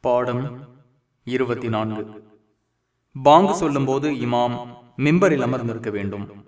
பாடம் இருபத்தி நான்கு. பாங்கு சொல்லும்போது இமாம் மிம்பரில் அமர்ந்திருக்க வேண்டும்.